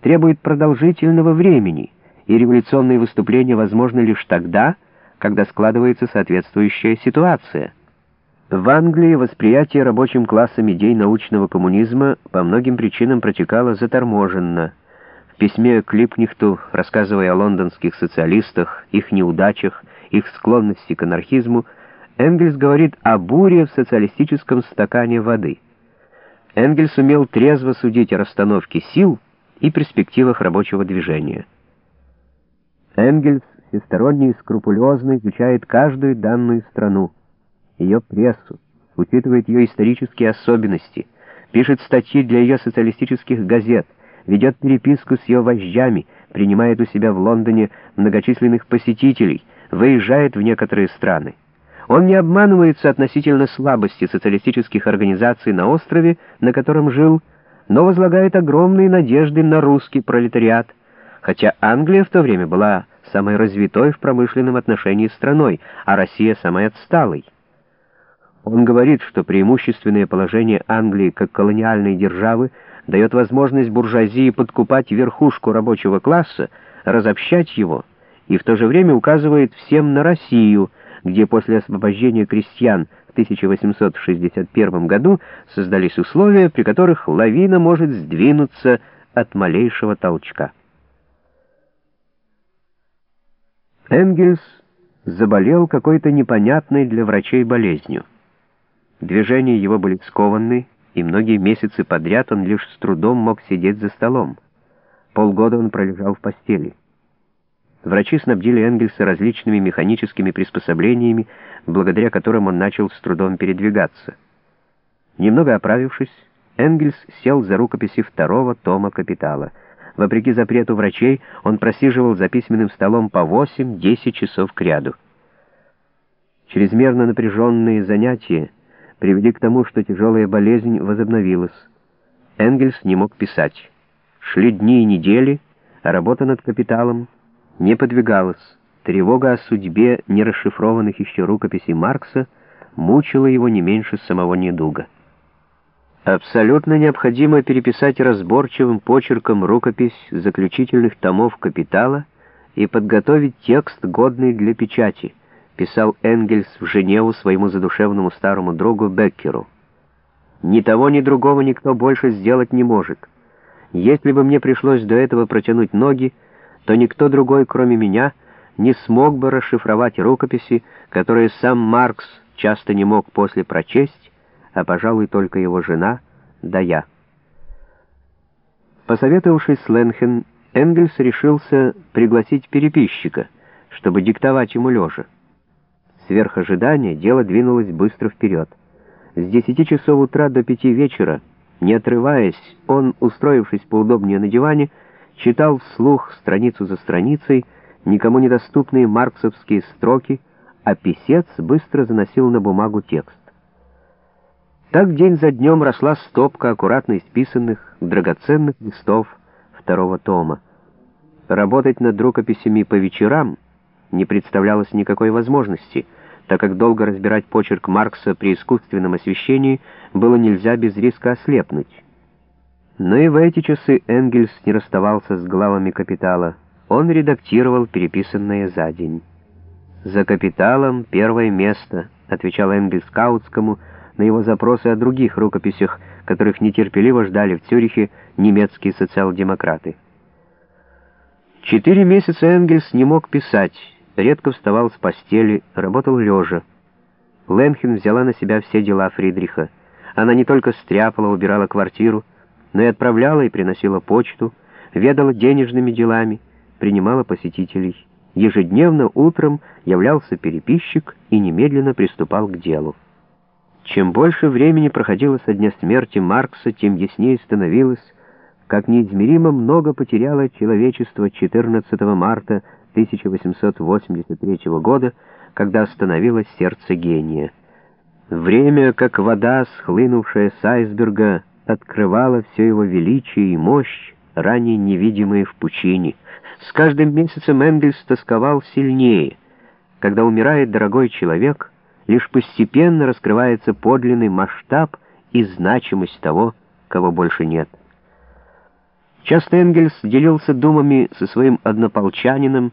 требует продолжительного времени, и революционные выступления возможны лишь тогда, когда складывается соответствующая ситуация. В Англии восприятие рабочим классом идей научного коммунизма по многим причинам протекало заторможенно. В письме к Липнихту, рассказывая о лондонских социалистах, их неудачах, их склонности к анархизму, Энгельс говорит о буре в социалистическом стакане воды. Энгельс умел трезво судить о расстановке сил и перспективах рабочего движения. Энгельс всесторонне и скрупулезно изучает каждую данную страну, ее прессу, учитывает ее исторические особенности, пишет статьи для ее социалистических газет, ведет переписку с ее вождями, принимает у себя в Лондоне многочисленных посетителей, выезжает в некоторые страны. Он не обманывается относительно слабости социалистических организаций на острове, на котором жил, но возлагает огромные надежды на русский пролетариат, хотя Англия в то время была самой развитой в промышленном отношении страной, а Россия самой отсталой. Он говорит, что преимущественное положение Англии как колониальной державы дает возможность буржуазии подкупать верхушку рабочего класса, разобщать его, и в то же время указывает всем на Россию – где после освобождения крестьян 1861 году создались условия, при которых лавина может сдвинуться от малейшего толчка. Энгельс заболел какой-то непонятной для врачей болезнью. Движения его были скованны, и многие месяцы подряд он лишь с трудом мог сидеть за столом. Полгода он пролежал в постели. Врачи снабдили Энгельса различными механическими приспособлениями, благодаря которым он начал с трудом передвигаться. Немного оправившись, Энгельс сел за рукописи второго тома «Капитала». Вопреки запрету врачей, он просиживал за письменным столом по 8-10 часов кряду. Чрезмерно напряженные занятия привели к тому, что тяжелая болезнь возобновилась. Энгельс не мог писать. Шли дни и недели, а работа над «Капиталом» не подвигалась. Тревога о судьбе нерасшифрованных еще рукописей Маркса мучила его не меньше самого недуга. Абсолютно необходимо переписать разборчивым почерком рукопись заключительных томов «Капитала» и подготовить текст, годный для печати, писал Энгельс в Женеву своему задушевному старому другу Беккеру. «Ни того, ни другого никто больше сделать не может. Если бы мне пришлось до этого протянуть ноги, то никто другой, кроме меня, не смог бы расшифровать рукописи, которые сам Маркс часто не мог после прочесть, а, пожалуй, только его жена, да я. Посоветовавшись с Ленхен, Энгельс решился пригласить переписчика, чтобы диктовать ему лежа. Сверх ожидания дело двинулось быстро вперед. С десяти часов утра до пяти вечера, не отрываясь, он, устроившись поудобнее на диване, читал вслух страницу за страницей никому недоступные марксовские строки, а писец быстро заносил на бумагу текст. Так день за днем росла стопка аккуратно исписанных, драгоценных листов второго тома. Работать над рукописями по вечерам не представлялось никакой возможности, так как долго разбирать почерк Маркса при искусственном освещении было нельзя без риска ослепнуть. Но и в эти часы Энгельс не расставался с главами «Капитала». Он редактировал переписанное за день. «За «Капиталом» первое место», — отвечал Энгельс Каутскому на его запросы о других рукописях, которых нетерпеливо ждали в Цюрихе немецкие социал-демократы. Четыре месяца Энгельс не мог писать, редко вставал с постели, работал лежа. Ленхен взяла на себя все дела Фридриха. Она не только стряпала, убирала квартиру, но и отправляла и приносила почту, ведала денежными делами, принимала посетителей. Ежедневно утром являлся переписчик и немедленно приступал к делу. Чем больше времени проходило со дня смерти Маркса, тем яснее становилось, как неизмеримо много потеряло человечество 14 марта 1883 года, когда остановилось сердце гения. Время, как вода, схлынувшая с айсберга, открывала все его величие и мощь, ранее невидимые в пучине. С каждым месяцем Энгельс тосковал сильнее. Когда умирает дорогой человек, лишь постепенно раскрывается подлинный масштаб и значимость того, кого больше нет. Часто Энгельс делился думами со своим однополчанином,